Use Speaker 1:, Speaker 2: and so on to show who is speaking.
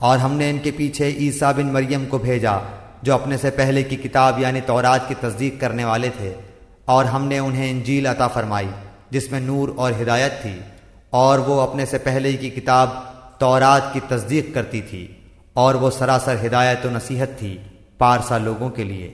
Speaker 1: اور ہم نے ان کے پیچھے عیسیٰ بن مریم کو بھیجا، جو اپنے سے پہلے کی کتاب یعنی تورات کی تصدیق کرنے والے تھے، اور ہم نے انہیں انجیل عطا فرمائی، جس میں نور اور ہدایت تھی، اور وہ اپنے سے پہلے کی کتاب تورات کی تصدیق کرتی تھی، اور وہ سراسر ہدایت و نصیحت تھی پارسا لوگوں کے لیے۔